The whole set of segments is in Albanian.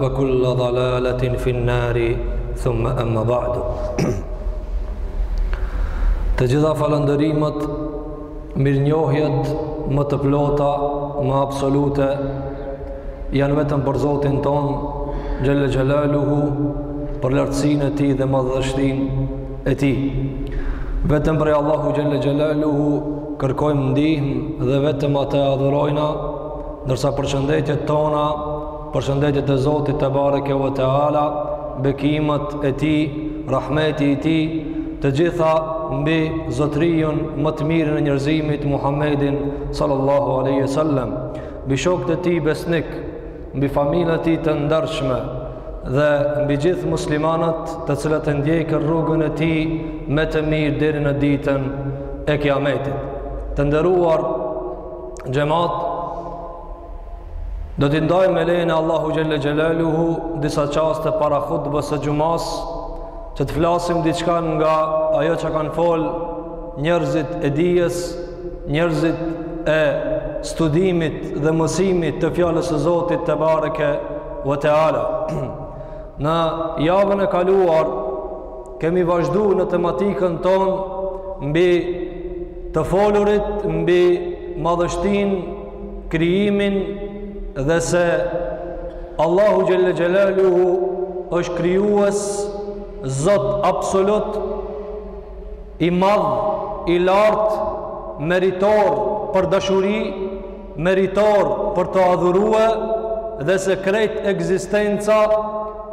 Wa kullu dalalatin fi an-nar thumma amma ba'du. Të gjitha falënderimet, mirënjohjet më të plota, më absolute janë vetëm për Zotin ton, Xhelle Xhelaluhu, për lartësinë e tij dhe madhështinë e tij. Vetëm prej Allahu Xhelle Xhelaluhu kërkojmë ndihmë dhe vetëm atë adhurojna, ndërsa përshëndetjet tona Përshëndetjet e Zotit tebareke ve teala, bekimet e tij, rahmeti i tij, të gjitha mbi zotëriun më të mirin e njerëzimit Muhammedin sallallahu alejhi ve sellem mbi shokët e tij besnik mbi familjen e tij të ndershme dhe mbi gjithë muslimanët të cilët e ndjekin rrugën e tij me të mirë deri në ditën e kiametit të nderuar xhemat Do t'i ndajmë me lejen e Allahut Xhelle Xhelaluhu disa çaste para hutbes së xhumasë që të flasim diçka nga ajo që kanë fol njerëzit e dijes, njerëzit e studimit dhe mësimit të fjalës së Zotit tebareke ve teala. Në javën e kaluar kemi vazhdu në tematikën tonë mbi të folurit, mbi madhështinë, krijimin dhe se Allahu Xhelle Xhelaluhu është krijues Zot absolut i madh i lart meritor për dashuri meritor për të adhurue dhe se krejt ekzistenca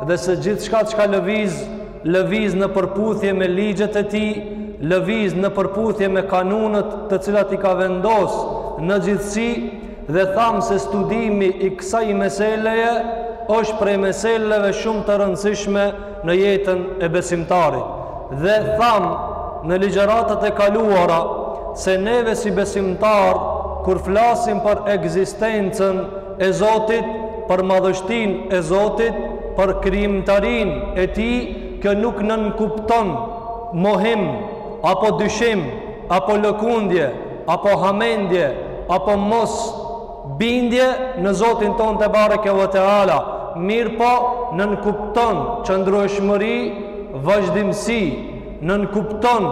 dhe se gjithçka çka lëviz lëviz në përputhje me ligjet e tij, lëviz në përputhje me kanunët të cilat i ka vendos në gjithësi dhe thamë se studimi i kësaj meseleje është prej meseleve shumë të rëndësishme në jetën e besimtarit. Dhe thamë në ligjëratat e kaluara se neve si besimtar kur flasim për ekzistencën e Zotit, për madhështinë e Zotit, për krijimtarinë e Tij, kjo nuk nënkupton mohim, apo dyshim, apo lëkundje, apo hamendje, apo mosbindje në Zotin tonë tebareke ve teala, mirëpo nënkupton qëndrueshmëri, vazhdimësi, nënkupton,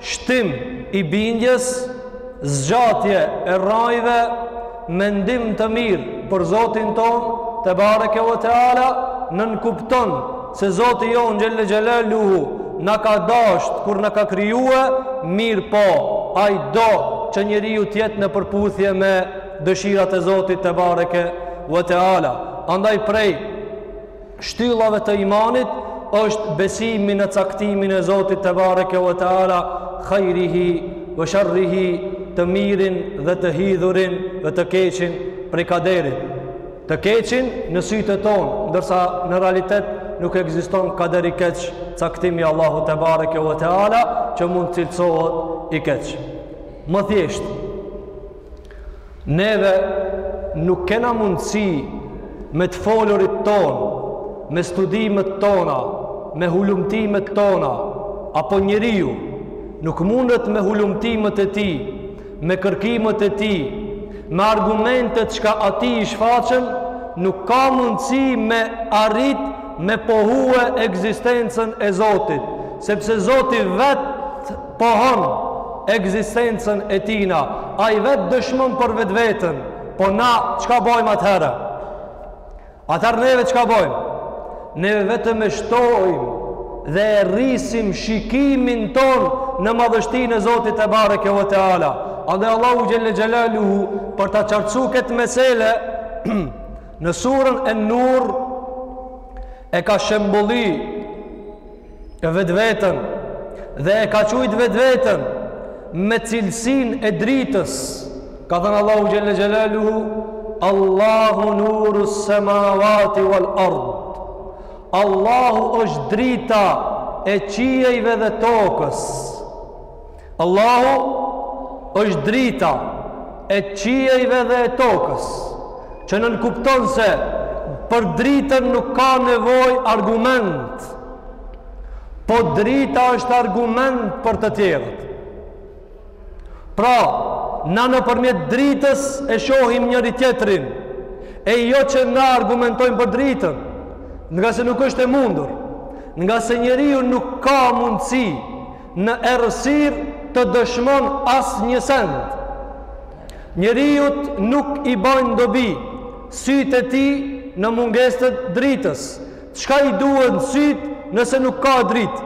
shtim i bindjes, zgjatje e rrajve, mendim të mirë për Zotin tonë, tebareke ue teala, nënkupton se Zoti jonë xhel-le xhelaluhu, na ka dasht kur na ka krijue, mirëpo, ai do që njeriu të jetë në përputhje me dëshirat e Zotit tebareke ue teala. Andaj prej, shtyllave të imanit është besimi në caktimin e Zotit tebareke ue teala hajrihi ue sherrihi të mirin dhe të hidhurin dhe të keqin prej kaderit të keqin në sytë e tonë ndërsa në realitet nuk ekziston kader i keq caktim i Allahut tebareke ue teala që mund të cilësohet i keq më thjesht Neve nuk kena mundësi me të folurit tonë, me studimet tona, me hulumtimet tona, apo njeriu nuk mundet me hulumtimet e tij, me kërkimet e tij, me argumentet çka atij i shfaqen, nuk ka mundësi me arrit me pohue ekzistencën e Zotit, sepse Zoti vetë pohon ekzistencën e tina, ai vetë dëshmon për vetveten, po na çka bojmë atëherë? Atëherë neve çka bojmë? Neve vetëm e shtojmë dhe e rrisim shikimin tonë në madhështinë e Zotit tebareke ue teala. Andaj Allahu xhel-le xhelaluhu për ta qartësu këtë mesele në suren En-Nur e ka shembëlly e vetveten dhe e ka qujtë vetveten me cilësinë e dritës ka thënë Allahu xhel-le xhelaluhu Allahu nuru semavati uel ard Allahu është drita e qiejve dhe tokës Allahu është drita e qiejve dhe e tokës, që nënkupton se për dritën nuk ka nevojë argument, po drita është argument për të tjerët. Pra, na nëpërmjet dritës e shohim njëri-tjetrin, e jo që na argumentojmë për dritën, ngase nuk është e mundur, ngase njeriu nuk ka mundësi, në errësirë të dëshmon asnjë send. Njeriut nuk i bajnë dobi sytë e tij në mungesë të dritës. Çka i duhen sytë nëse nuk ka dritë?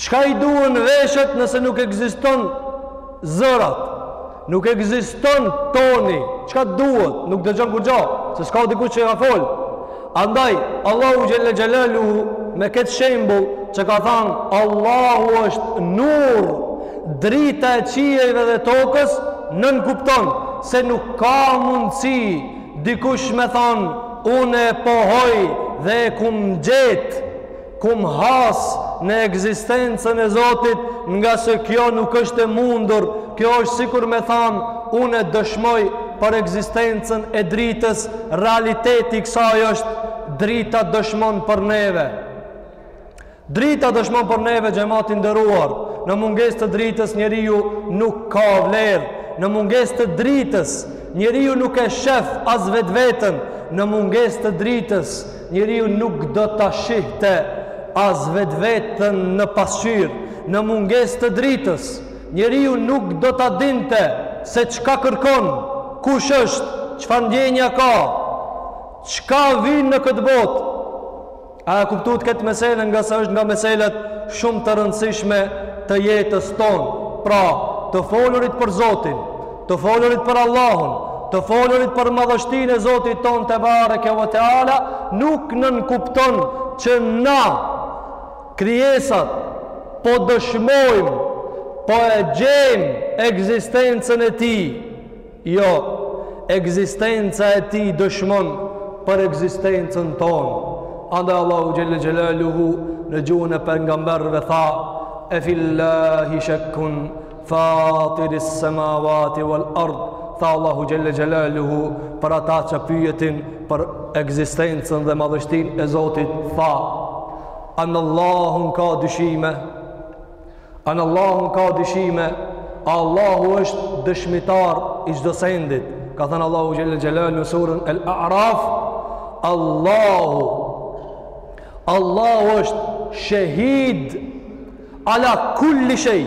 Çka i duhen veshët nëse nuk ekziston zërat? Nuk ekziston toni, çka të duhet, nuk dëgjon kurgjo, se s'ka dikush që ka fol. Andaj, Allahu Xhele Xhelaluhu, me këtë shembull, që ka than, Allahu është nur, drita e qiejve dhe tokës, nënkupton, se nuk ka mundësi, dikush me than, unë e pohoj dhe e kam gjetë, Kam has në ekzistencën e Zotit ngase kjo nuk është e mundur, kjo është sikur me thanë unë e dëshmoj për ekzistencën e dritës, realiteti i kësaj është drita dëshmon për neve. Drita dëshmon për neve xhemat i nderuar, në mungesë të dritës njeriu nuk ka vlerë, në mungesë të dritës njeriu nuk e shef as vetveten, në mungesë të dritës Njeriu nuk do ta shihte as vetveten në pasqyrë, në mungesë të dritës. Njeriu nuk do ta dinte se çka kërkon, kush është, çfarë ndjenja ka, çka vin në këtë botë. A e kuptuat këtë meselë ngase është nga meselat shumë të rëndësishme të jetës tonë? Pra, të folurit për Zotin, të folurit për Allahun, të folurit për madhështinë e Zotit tonë tebareke ve teala, nuk nënkupton që na krijesat po dëshmojmë, po e gjejmë ekzistencën e tij. Jo, ekzistenca e tij dëshmon për ekzistencën tonë. Andaj Allahu Xhele Xhelaluhu në gjuhën e pejgamberëve tha, efillahi shekkun, Fatiris semavati vel erd, tha Allahu Xhele Xhelaluhu, për ata që pyetën për ekzistencën dhe madhështinë e Zotit, tha, a në Allahun ka dyshime, a në Allahun ka dyshime, Allahu është dëshmitar i çdo sendit, ka thënë Allahu Xhele Xhelaluhu në suren El Araf, Allahu, Allahu është shehid Ala kulli shej.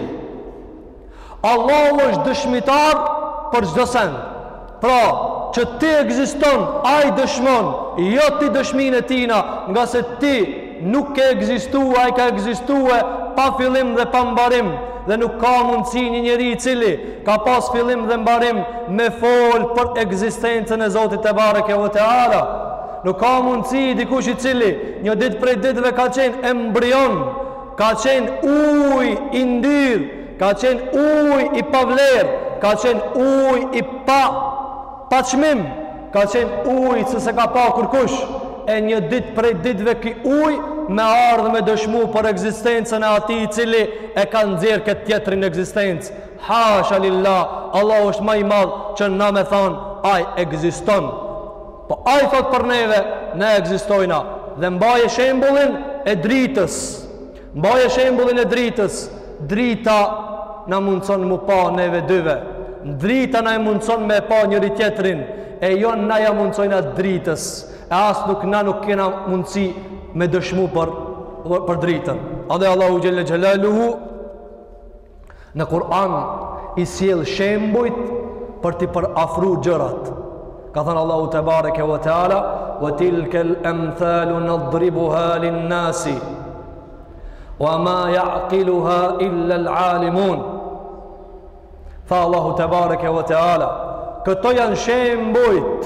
Allahu është dëshmitar për çdo send. Pra, që ti ekziston, ai dëshmon, jo ti dëshminë e tina, ngase ti nuk ke ekzistue, ai ka ekzistue pa fillim dhe pa mbarim dhe nuk ka mundësi një njeri i cili ka pas fillim dhe mbarim me fol për ekzistencën e Zotit tebareke ve teala. Nuk ka mundësi dikush i cili një ditë prej ditëve ka qenë embrion ka qenë ujë i ndyrë, ka qenë ujë i pavlerë, ka qenë ujë i pa, pa çmim, ka qenë ujë që s'e ka pa kërkush, e një ditë prej ditëve ky ujë me ardhë me dëshmu për ekzistencën e atij i cili e ka nxjerrë këtë tjetrin n'ekzistencë. Hasha lillah, Allahu është ma i madh që na me thanë, ai ekziston. Po ai thotë për neve, na ekzistojna dhe mbaje shembullin e dritës. Mbaje shembullin e dritës. Drita na mundson mu pa neve dyve. Drita na e mundson me pa njëri-tjetrin e jo na ja mundsojna dritës. E as nuk na nuk kena mundësi me dëshmu për për dritën. Andaj Allahu xhelle xhelaluhu Në Kur'an i sjell shembujt për t'i përafru gjërat. Ka thënë Allahu tebareke ve teala, "Wa tilka al-amthalu nadribuha lin-nasi wa ma ya'qiluha illa al-alimun." Tha Allahu tebareke ve teala, "Këto janë shembujt.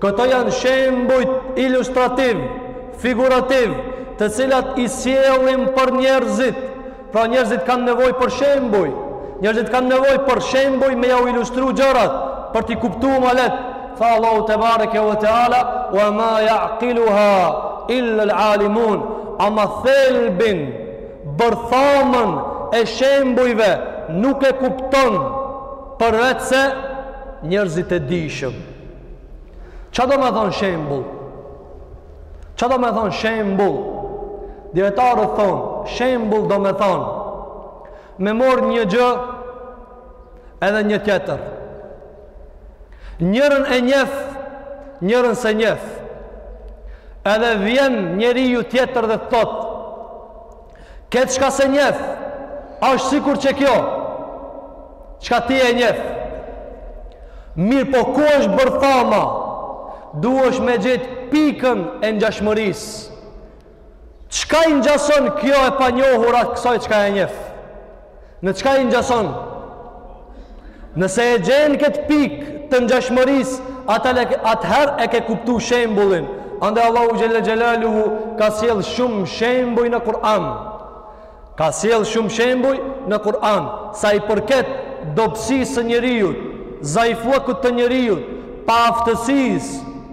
Këto janë shembujt ilustrativë, figurativë, të cilat i sjellim për njerëzit." Pra njerëzit kanë nevojë për shembuj. Njerëzit kanë nevojë për shembuj me jau ilustru gjërat për t'i kuptu ma lehtë. Tha Allahu tebareke ve teala, "Wa ma ya'qiluha illa al-alimun." Ama thelbin, bërthamën e shembujve nuk e kupton përveçse njerëzit e dijshëm. Ça domethonë shembull? Ça domethonë shembull? Dijetarët thonë, shembull domethonë, me marrë një gjë edhe një tjetër. Njërën e njef, njërën s'e njef. Edhe vjen njeriu tjetër dhe thotë, Këtë çka s'e njef, është sikur qe kjo, çka ti e njef. Mirëpo ku është bërthama, duhesh me gjetë pikën e ngjashmërisë. Çka i ngjason kjo e panjohura kësaj çka e njef? Në çka i ngjason? Nëse e gjen këtë pikë të ngjashmërisë, atëherë e ke kuptu shembullin. Andaj Allahu xhelle xhelaluhu ka sjellë shumë shembuj në Kur'an. Ka sjellë shumë shembuj në Kur'an. Sa i përket dobësisë së njeriut, zaifllëkut të njeriut, paaftësisë,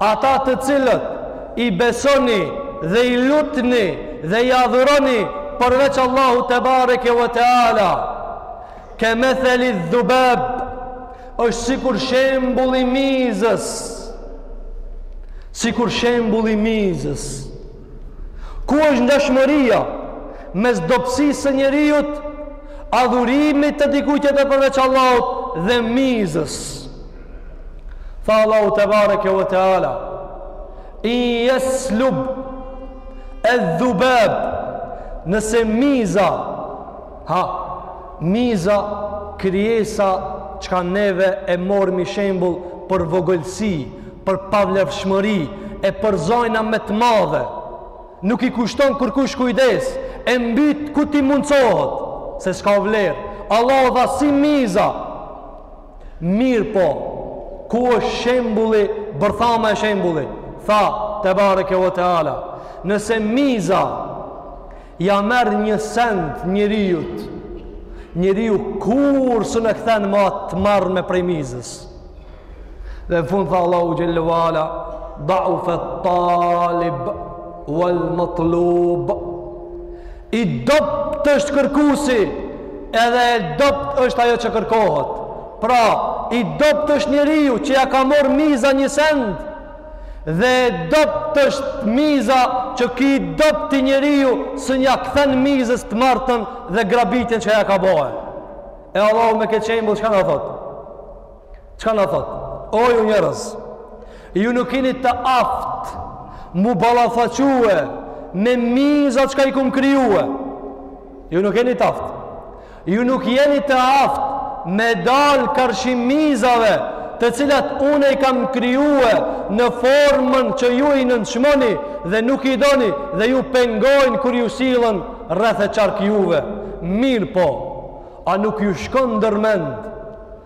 Ata të cilët i besoni dhe i lutni dhe i adhuroni përveç Allahut te bareke ve teala. Ke metheli dhubab është sikur shembulli mizës. Sikur shembulli mizës. Ku është ndëshmëria mes dobësisë së njeriut, adhurimit të dikujt tjetër përveç Allahut dhe mizës? Tha Allahu te bareke ve teala in jeslub edh-dhubab nëse miza ha miza krijesa çka neve e morrmi shembull për vogëlsi, për pavlefshmëri e për zojna më të madhe. Nuk i kushton kërkush kujdes, e mbyt ku t'i mundsohet se s'ka vlerë. Allahu dha si miza Mirëpo, ku është shembulli, bërthama e shembullit? Tha, te bareke ve teala, nëse miza ja merr një send njeriut, njeriu kurrë s'e nëkthen ma të marrme prej mizës. Dhe në fund tha Allahu xhel-le ve ala, daufe talib vel matlub. I dobët është kërkusi, edhe e dobët është ajo që kërkohet. Pra, i dobët është njeriu që ja ka morr miza një send, dhe e dobët është miza që ki i dobëti njeri s'un ja kthen mizës të marrtën dhe grabitjen që ja ka bojë. E Allahu me kët shembull çka na thotë? Çka na thotë? O ju njerëz, ju nuk jeni të aftë m'u ballafaque me miza çka i kum krijue. Ju nuk jeni të aftë. Ju nuk jeni të aftë me dalë karshi mizave të cilat unë i kam krijue në formën që ju i nënçmoni dhe nuk i doni dhe ju pengojnë kur ju sillen rreth e qark juve. Mirëpo, a nuk ju shkon ndër mend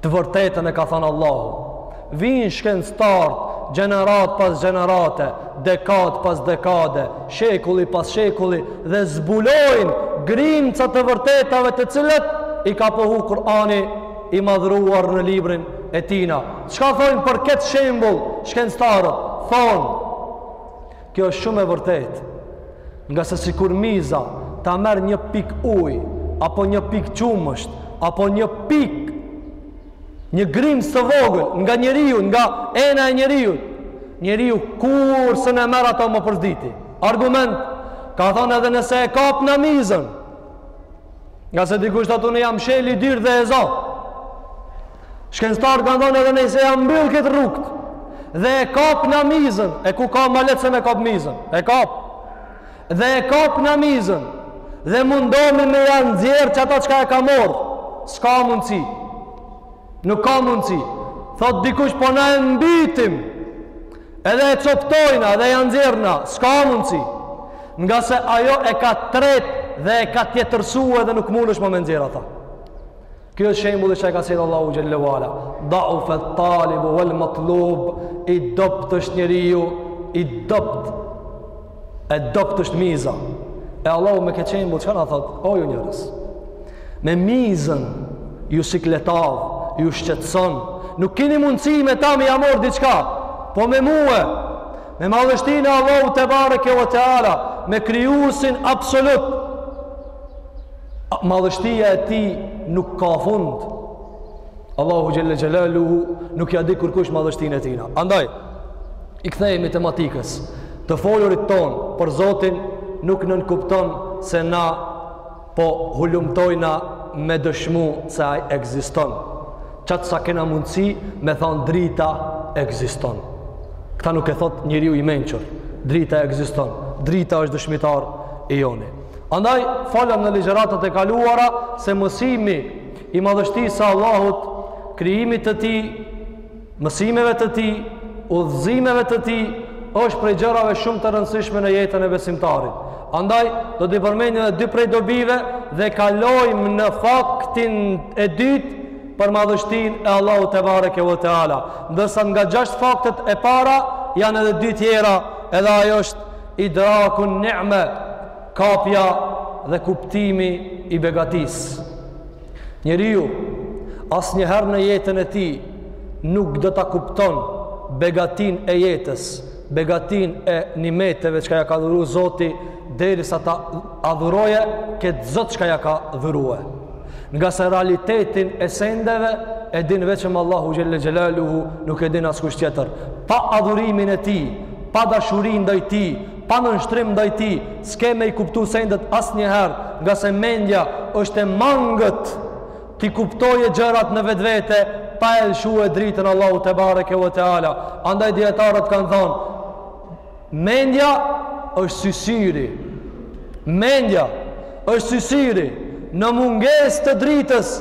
Të vërtetën e ka thënë Allahu. Vijnë shkencëtarë gjeneratë pas gjenerate, dekadë pas dekade, shekulli pas shekulli dhe zbulojnë grimca të vërtetave të cilat i ka pohu Kur'ani i madhruar në librin e tijna. Çka thonë për këtë shembull shkencëtarët? Thonë Kjo është shumë e vërtetë, ngase sikur miza ta merr një pikë ujë, apo një pikë qumësht, apo një pikë, një grimcë të vogël nga njeriu, nga ena e njeriut, njeriu kurrë s'un e merr atë më për së dyti. Argument, ka thonë edhe nëse e kapëm mizën, Ngase dikush thotë unë jam shejh i dirë dhe e za. Shkencëtarët kanë thonë edhe nëse ja mbyll këtë rrugë. Dhe e kapë në mizën. E ku ka ma lehtë se me kapë mizën. E kap. Dhe e kap na mizën. Dhe mundohmi me ja nxjerr qata çka e ka morr. S'ka mundësi. Nuk ka mundësi. Thotë dikush po na e mbitim. Edhe e coptojna edhe ja nxjerrna, s'ka mundësi. Ngase ajo e ka tret dhe e ka tjetërsu edhe nuk mundësh më me nxjerr ata. Kjo është shembulli që e ka sjellë Allahu xhelle ve ala. Da'ufa at-talibu wal matlub i dobët është njeriu i dobët E dobët është miza. E Allahu me ket shembull, çka na thotë? O ju njerëz. Me mizën ju sikletos, ju shqetëson. Nuk keni mundësi me ta me ja morr diçka, po me mua. Me madhështinë e Allahut tebareke ve teala, me krijuesin absolut. Madhështia e tij nuk ka fund. Allahu Xhelle Xhelaluhu nuk ja di kurkush madhështinë e tina. Andaj, i kthehemi tematikës, të folurit tonë për Zotin nuk nënkupton se na po hulumtojna me dëshmu se ai ekziston. Qatë sa kena mundësi me thonë drita ekziston. Këta nuk e thotë njeriu i mençur. Drita ekziston. Drita është dëshmitar i joni. Andaj, folëm në ligjëratat e kaluara se mësimi i madhështisë së Allahut, krijimit të tij, mësimeve të tij, udhëzimeve të tij, është prej gjërave shumë të rëndësishme në jetën e besimtarit. Andaj do të përmendim edhe dy prej dobive dhe kalojmë në faktin e dytë për madhështinë e Allahut tebareke ve teala. Ndërsa nga gjashtë faktet e para janë edhe dy tjera, edhe ajo është idrakun ni'me, Kapja dhe kuptimi i begatisë. Njeriu asnjëherë në jetën e tij nuk do ta kupton begatinë e jetës, begatinë e nimeteve çka ja ka dhuru Zoti, derisa ta adhuroje këtë Zot çka ja ka dhurue. Ngase realitetin e sendeve, e din veçëm Allahu Xhelle Xhelaluhu, nuk e din askush tjetër. Pa adhurimin e tij, pa dashuri ndaj tij, pa nënshtrim ndaj tij, s'ke me i kuptu sendet asnjëherë, ngase mendja është e mangët, t'i kuptoje gjërat në vetvete, pa e lëshue dritën Allahu tebareke ve teala. Andaj dijetarët kanë thonë, mendja është si syri, mendja, Është si syri, në mungesë të dritës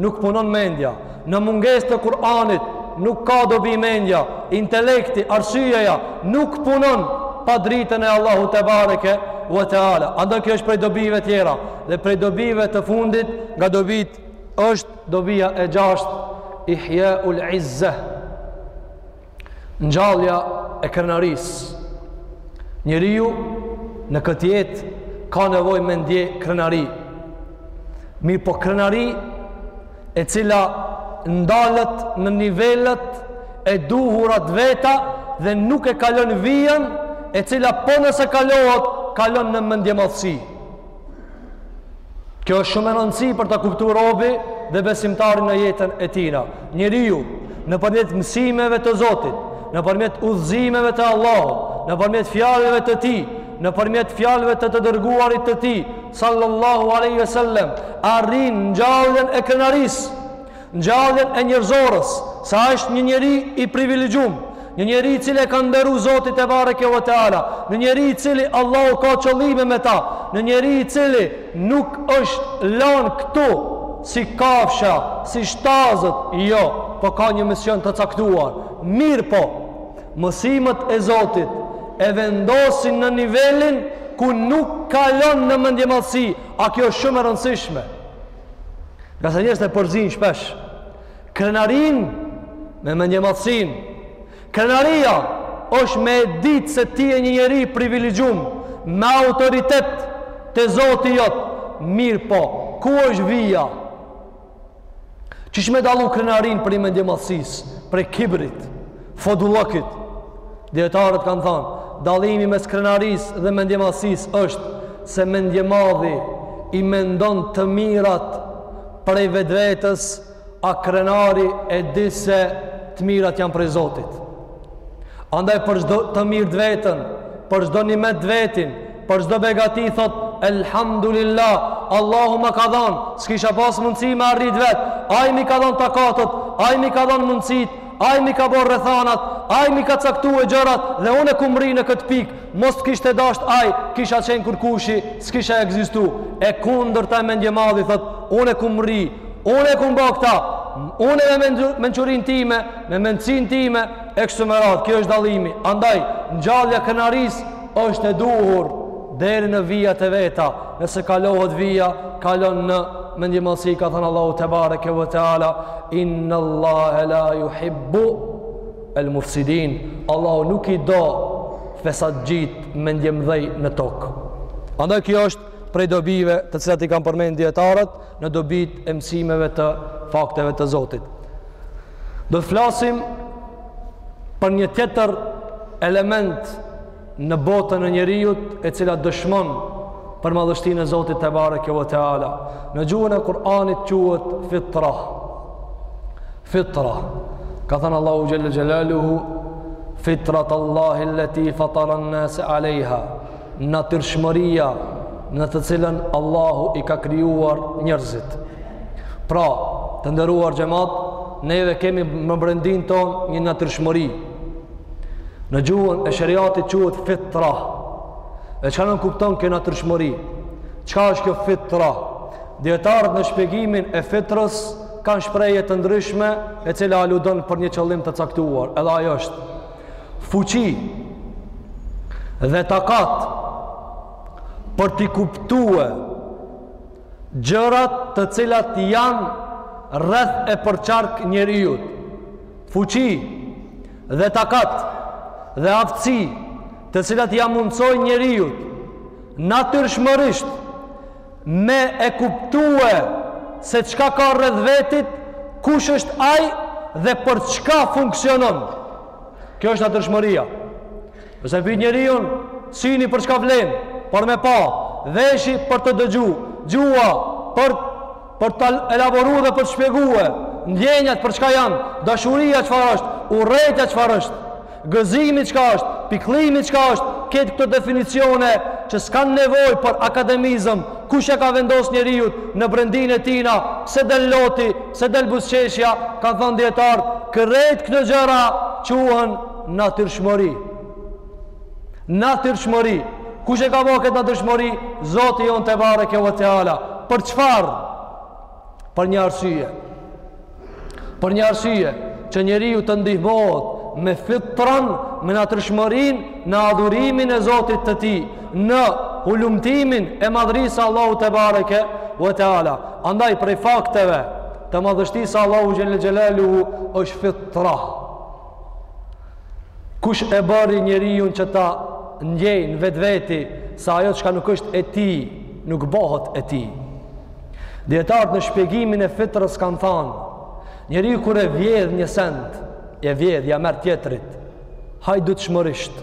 nuk punon mendja, në mungesë të Kur'anit nuk ka dobi mendja, intelekti, arsyeja nuk punon pa dritën e Allahut tebareke ve teala. Andaj kjo është prej dobive tjera dhe prej dobive të fundit nga dobitë është dobia e gjashtë ihya ul izza Ngjallja e krenarisë. Njeriu në këtë jetë ka nevojë me ndje krenari. Mirëpo krenari e cila ndalet në nivelet e duhura t'veta dhe nuk e kalon vijën e cila po nëse kalohet kalon në mendjemadhësi. Kjo është shumë me rëndësi për ta kuptu robi dhe besimtari në jetën e tina. Njeriu, nëpërmjet mësimeve të Zotit, nëpërmjet udhëzimeve të Allahut, nëpërmjet fjalëve të tij, nëpërmjet fjalëve të të dërguarit të tij, sallallahu aleyhi ve sellem, arrin ngjalljen e krenarisë, ngjalljen e njerëzores se ai është një njeri i privilegjum një njeri i cili e ka nderu Zoti tebareke ve teala një njeri i cili Allahu ka qëllime me ta një njeri i cili nuk është lan këtu si kafsha si shtazët jo po ka një mision të caktuar mirëpo mësimet e Zotit e vendosin në nivelin ku nuk kalon në mendjemadhësi a kjo shumë e rëndësishme Ngase njerëzit e përzinë shpesh. Krenarinë me mendjemadhësinë. Krenaria është me e ditë se ti je një njeri i privilegjum me autoritet te Zoti jot. Mirëpo, ku është vija? Qysh me dallu krenarinë prej mendjemadhësisë, prej kibrit? Fodullëkit. Dijetarët kanë thanë, dallimi mes krenarisë dhe mendjemadhësisë është se mendjemadhi i mendon të mirat prej vetvetes a krenari e di se të mirat janë prej Zotit. Andaj për çdo të mirë të veten, për çdo nimet të vetin, për çdo begati thotë Elhamdulillah, Allahu ma ka dhanë, s'kisha pas mundësi me arrit vet. Ai m'i ka dhanë takatet, ai m'i ka dhanë mundësitë, Ai m'i ka bo rrethanat, ai m'i ka caktu gjërat dhe unë kum mrri në këtë pikë. Mos të kishte dashtë ai, kisha qenë kurkushi, s'kisha ekzistu. E kundërta e mendjemadhi thotë, unë e kum mrri, unë e kum bo këta. Unë me mençurinë time, me mendësinë time e kështu me radhë. Kjo është dallimi. Andaj ngjallja e krenarisë Është e duhur deri në vijat e veta, nëse kalohet vija, kalon në mendjemadhësi, ka thënë Allahu te bareke ve teala, inna Allahe la yuhibbu el mufsidin. Allahu nuk i do fesatxhinjtë mendjemdhej në tokë. Andaj kjo është prej dobive të cilat i kanë përmend dijetarët në dobitë e mësimeve të fakteve të Zotit. Do të flasim për një tjetër element në botën e njeriut e cila dëshmon për madhështinë e Zotit tebareke ve teala. Në gjuhën e Kur'anit quhet fitra. Fitra. Ka thënë Allahu xhel-le xhelaluhu fitrat Allahi leti fataran nase alejha. natyrshmëria në të cilën Allahu i ka krijuar njerëzit. Pra, të nderuar xhamat, neve kemi në brendinë tonë një natyrshmëri. Në gjuhën e sheriatit quhet fitra. E çka nënkupton kjo natyrshmëri? Çka është kjo fitra? Dijetarët në shpjegimin e fitrës kanë shprehje të ndryshme, e cila aludon për një qëllim të caktuar. Edhe ajo është fuqi dhe takat për t'i kuptue gjërat të cilat janë rreth e përqark njeriut. Fuqi dhe takat dhe aftësi të cilat ia mundësojnë njeriut natyrshmërisht me e kuptue se çka ka rreth vetit, kush është ai dhe për çka funksionon. Kjo është natyrshmëria. Nëse pyet njeriu, syni për çka vlen, për me pa, veshi për të dëgju, gjuha për për të elaboru dhe për të shpjegue, ndjenjat për çka janë, dashuria çfarë është, urrejtja çfarë është. Gëzimi çka është, pikëllimi çka është, ketë këto definicione që s'kanë nevojë për akademizëm, kush e ka vendosë njeriut në brendinë e tina, se del loti, se del buzëqeshja, kanë thënë dijetarë, krejt këto gjëra quhen natyrshmëri. Natyrshmëri. Kush e ka bo këtë natyrshmëri? Zoti jonë tebareke ve teala. Për çfarë? Për një arsye. Për një arsye që njeriu të ndihmohet me fitran, me natyrshmërinë në adhurimin e Zotit të Tij, në hulumtimin e madhërisë së Allahut tebareke ve teala. Andaj prej fakteve të madhështisë së Allahu xhel-le xhelaluhu është fitra. Kush e bëri njeriun që ta ndjejë në vetveti se ajo çka nuk është e tij, nuk bëhet e tij. Dijetarët në shpjegimin e fitrës kanë thanë, njeriu kur e vjedh një send, e vjedh, ia merr tjetrit, hajdutshmërisht.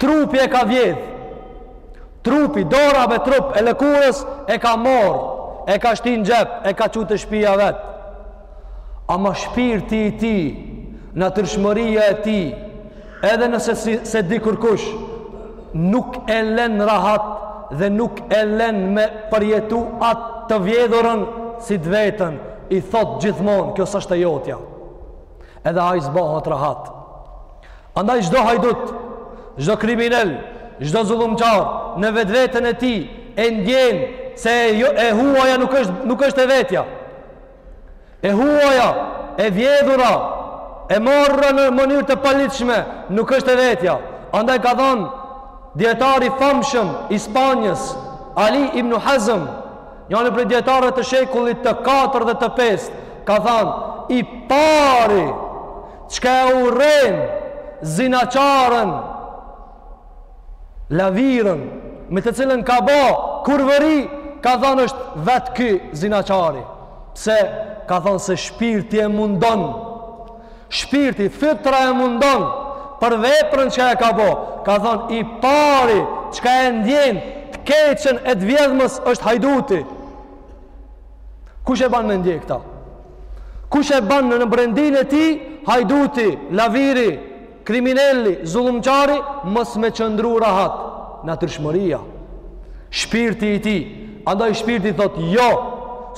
Trupi e ka vjedh, trupi, dora me trup e lëkurës e ka marrë, e ka shti në xhep, e ka çu te shpia e vet. Ama shpirti i tij, natyrshmëria e tij, Edhe nëse s'i, s'e di kërkush, nuk e len rahat dhe nuk e len me përjetu atë të vjedhurën si të vetën, i thotë gjithmonë, kjo s'është e jotja. Edhe ai s'bohet rahat. Andaj çdo hajdut, çdo kriminel, çdo zullumqar, në vetveten e tij, e ndjen se e, jo, e huaja nuk është, nuk është e vetja. e huaja, e vjedhura, e marrë në mënyrë të paligjshme, nuk është e vetja. Andaj ka thonë dijetari i famshëm i Spanjës, Ali ibn Hazm, njani prej dijetarëve të shekullit të 4 dhe të 5, ka thonë, i pari, çka e urren zinaqaren, Laviren me të cilën ka ba kurvëri, ka thonë është vetë ky zinaqari. Pse ka thonë se shpirti e mundon, shpirti, fitra e mundon, për veprën çka e ka bo, ka thonë i pari çka e ndjen të keqen e të vjedhmes është hajduti. Kush e ban me ndje këta? Kush e ban në brendinë e tij hajduti, laviri, Krimineli, zullumqari, mos me qëndru rahat. Natyrshmëria. Shpirti i tij. Andaj shpirti thotë, jo,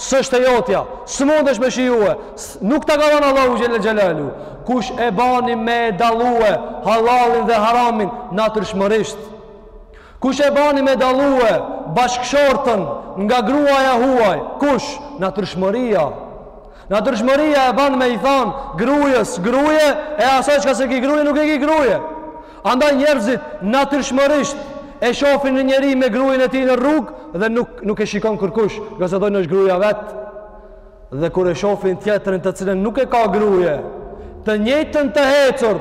s'është e jotja, s'mundesh ti me shijue, nuk ta ka dhënë Allahu Xhele Xhelaluhu. Kush e bani me e dallue, halalin dhe haramin, natyrshmërisht. Kush e bani me dallue bashkëshorten nga gruaja e huaj? Kush? Natyrshmëria. Natyrshmëria e ban me i thanë grujes, gruje e asaj çka s'e ki gruje nuk e ki gruje. Andaj njerëzit natyrshmërisht e shohin një njeri me grujen e tij në rrugë dhe nuk nuk e shikon kërkush, ngase thonë është gruja e vet. dhe kur e shofin tjetrin të cilën nuk e ka gruje, të njëjtën të hecur,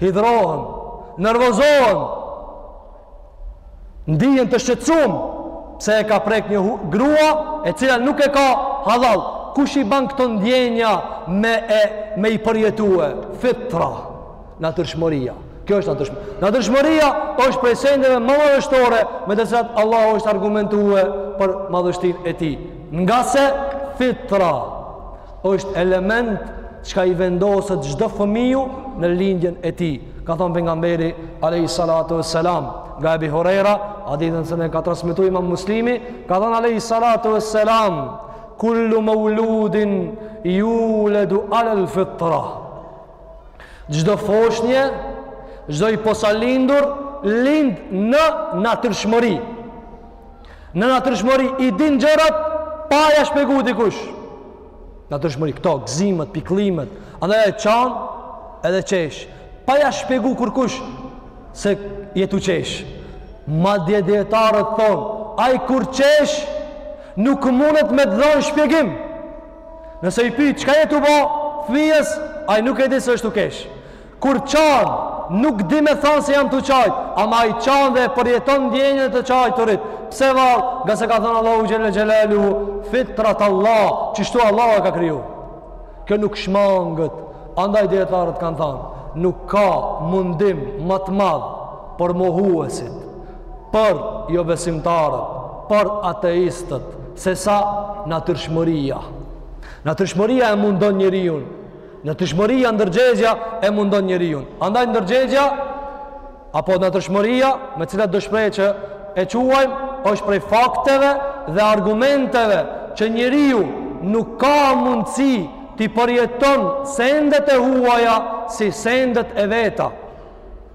hidhërohen, nervozohen, ndihen të shqetsum, pse e ka prek një grua, e cila nuk e ka hallall, kush i ban këto ndjenja me, e, me i përjetue, fitra, Natyrshmëria. Kjo është natyrshmëria. Natyrshmëria është prej sendeve ma madhështore me të cilat Allahu është argumentue për madhështinë e tij. Ngase fitra është element çka i vendoset çdo fëmiu në lindjen e tij. Ka thonë pejgamberi alayhi salatu wassalam, nga Ebi Hurejra, hadithin se na ka transmetu Imam Muslimi, ka thonë alayhi salatu wassalam, kullu mawludin yuladu ala al-fitra. Çdo foshnje, çdo i posalindur lind në natyrshmëri. Në natyrshmëri i din gjërat pa ja shpjegu dikush. Natyrshmëri këto gëzimet, pikëllimet, andaj e çan edhe çesh. Pa ja shpjegu kurkush se je tu çesh. Madje dietarët thonë, ai kur çesh nuk mundet me dhon shpjegim. Nëse i pyet çka je tu bo, fmijës, ai nuk e di se është tu kesh. Kur çan, nuk di me thanë se jam tu çajt, ama ai çan dhe e përjeton ndjenjën e të çajturit. Pse vallë? Ngase ka thonë Allahu xhelle xhelaluhu, fitrat Allah, kështu Allahu e ka kriju. Kjo nuk shmanget. Andaj dietarët kanë thanë, nuk ka mundim ma të madh për mohuesit, për jobesimtarët, për ateistët, sesa natyrshmëria. Natyrshmëria e mundon njeriun. Natyrshmëria ndërgjegjja e mundon njeriun. Andaj ndërgjegjja apo natyrshmëria me cilëndo shprehje që e quajmë është prej fakteve dhe argumenteve që njeriu nuk ka mundësi t'i përjeton sendet e huaja si sendet e veta.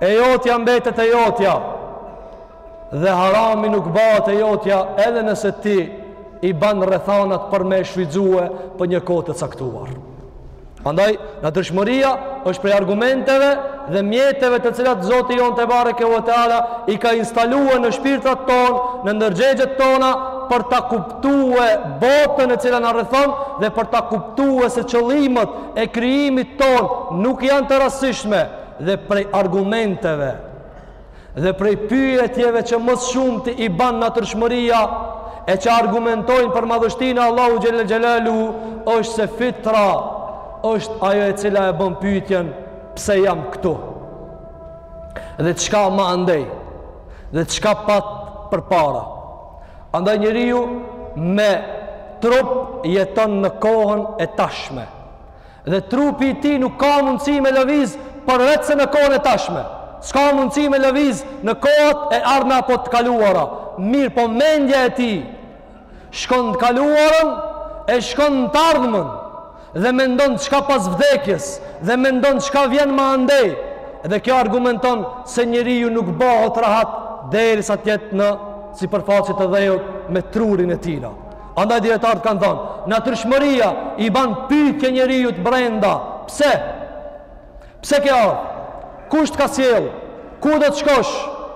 E jotja mbetet e jotja dhe harami nuk bahet e jotja edhe nëse ti i ban rrethanat për me shfrytëzue për një kohë të caktuar. Andaj, natyrshmëria është prej argumenteve dhe mjeteve të cilat Zoti jonë tebareke ve teala i ka instalue në shpirtat tonë, në ndërgjegjet tona për ta kuptue botën e cila na rrethon dhe për ta kuptue se qëllimet e krijimit tonë nuk janë të rastishme, dhe prej argumenteve dhe prej pyetjeve që ma s'shumti i ban natyrshmëria e që argumentojnë për madhështinë e Allahut xhelle xhelaluhu është se fitra është ajo e cila e bën pyetjen pse jam këtu dhe çka ma andej dhe çka pat përpara andaj njeriu me trup jeton në kohën e tashme Dhe trupi i tij nuk ka mundësi me lëviz përveçse në kohën e tashme. S'ka mundësi me lëviz në kohët e ardhme apo të kaluara. Mirëpo mendja e tij shkon të kaluarën e shkon në të ardhmen dhe mendon çka pas vdekjes dhe mendon çka vjen ma andej dhe kjo argumenton se njeriu nuk bahet rahat derisa të jetë në sipërfaqe të dheut me trurin e tij. Andaj dietarët kanë thënë, natyrshmëria i ban pyetje njeriut brenda. Pse? Pse kjo? Kush të ka sjell? Ku do të shkosh?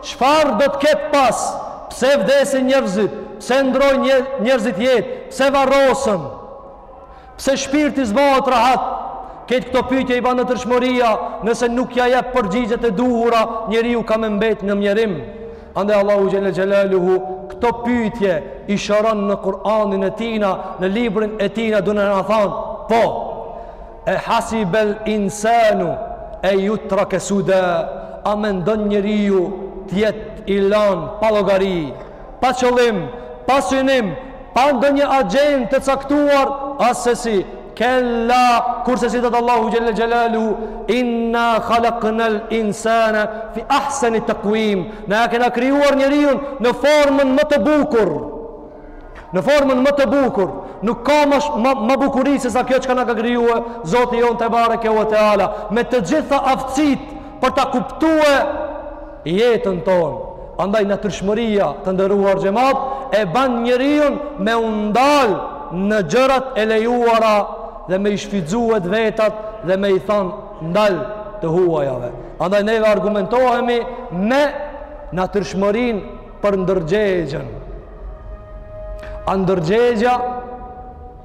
Çfarë do të ketë pas? Pse vdesin njerëzit? Pse ndrojnë njerëzit jetë? Pse varrosen? Pse shpirti s'bahet rahat? Këtë, këto pyetje i ban natyrshmëria, nëse nuk ja jep përgjigjet e duhura, njeriu ka me mbet në mjerim. Andaj Allahu xhelle xhelaluhu këto pyetje i shëron në Kur'anin e tina, në librin e tina duke na thanë, po. E jahsebul insanu en jutreke suda. A mendon njeriu të jetë i lënë pa llogari? pa qëllim, pa synim, pa ndonjë agjendë të caktuar, asesi kella kur se si thot Allahu xhelle xhelaluhu inna khalaqnal insana fi ahsani taqwim ne e kena krijuar njeriun në formën më të bukur në formën më të bukur nuk ka ma ma, ma bukuri se sa kjo që na ka krijuar Zoti jon tebareke ve teala me të gjitha aftësitë për ta kuptuar jetën tonë. Andaj natyrshmëria të nderuar xhamat e ban njeriun me u ndal në gjërat e lejuara dhe me i shfrytëzu të vetat dhe me i thanë ndal të huajave. Andaj neve argumentohemi me natyrshmërinë për ndërgjegjën. A ndërgjegja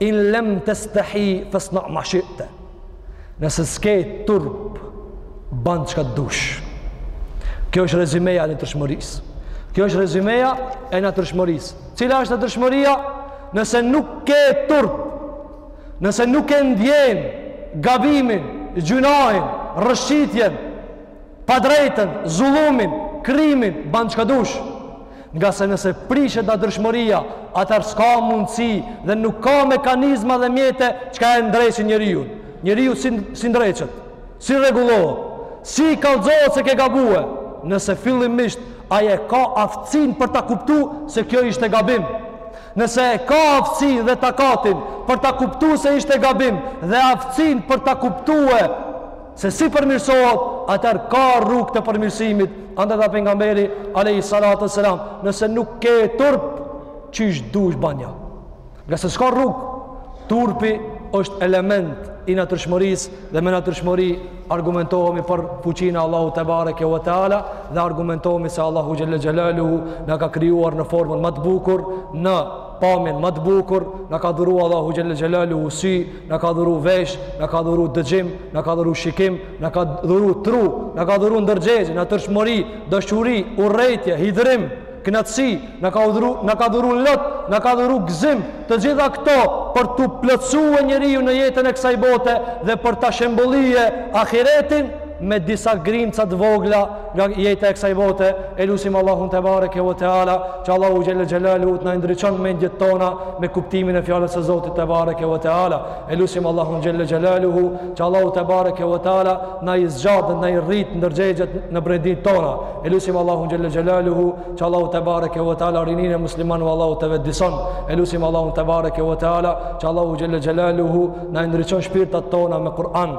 In lem testahi fasna ma shi'ta. Nëse s'ke turp, ban çka të dush. Kjo është rezimeja e natyrshmërisë. Kjo është rezimeja e natyrshmërisë. Cila është natyrshmëria? Nëse nuk ke turp, nëse nuk e ndjen gabimin, gjynahin, rrëshqitjen, Padrejtën, zullumin, krimin, ban çka dush. Ngase nëse prishet natyrshmëria, atër s'ka mundësi dhe nuk ka mekanizma dhe mjete çka e ndreqin njeriun. Njeriu si, si ndreqet, si rregullohet, si i kallzohet se ke gabue. Nëse fillimisht ai e ka aftësinë për ta kuptu se kjo ishte gabim. Nëse e ka aftësinë dhe takatin për ta kuptu se ishte gabim dhe aftësinë për ta kuptue se si përmirësohet, atëherë ka rrugë të përmirësimit, andaj tha Pejgamberi, alejhi salatu ve selam, nëse nuk ke turp, qysh dush bane. Ngase s'ka rrugë, turpi është element i natyrshmërisë dhe me natyrshmëri argumentohemi për fuqinë e Allahut tebareke ve teala dhe argumentohemi se Allahu xhelle xhelaluhu na ka krijuar në formën ma të bukur, në pamjen ma të bukur, na ka dhuru Allahu xhelle xhelaluhu sy na ka dhuru vesh, na ka dhuru dëgjim, na ka dhuru shikim, na ka dhuru tru, na ka dhuru ndërgjegje, natyrshmëri, dashuri, urrejtje, hidhërim, kënaqësi, na ka dhuru, na ka dhuru lot, na ka dhuru gëzim, të gjitha këto për t'u plotësue njeriu në jetën e kësaj bote dhe për ta shembëllye ahiretin me disa grimca të vogla nga jeta e kësaj bote, e lusim Allahun tebareke ve teala që Allahu xhelle xhelaluhu të na i ndriçon mendjet tona me kuptimin e fjalës së Zotit tebareke ve teala, e lusim Allahun xhelle xhelaluhu që Allahu tebareke ve teala na i zgjat dhe na i rrit ndërgjegjet në brenditë tona, e lusim Allahun xhelle xhelaluhu që Allahu tebareke ve teala rininë e muslimanëve Allahu ta vetëdijson, e lusim Allahun tebareke ve teala që Allahu xhelle xhelaluhu na i ndriçon shpirtat tona me Kur'an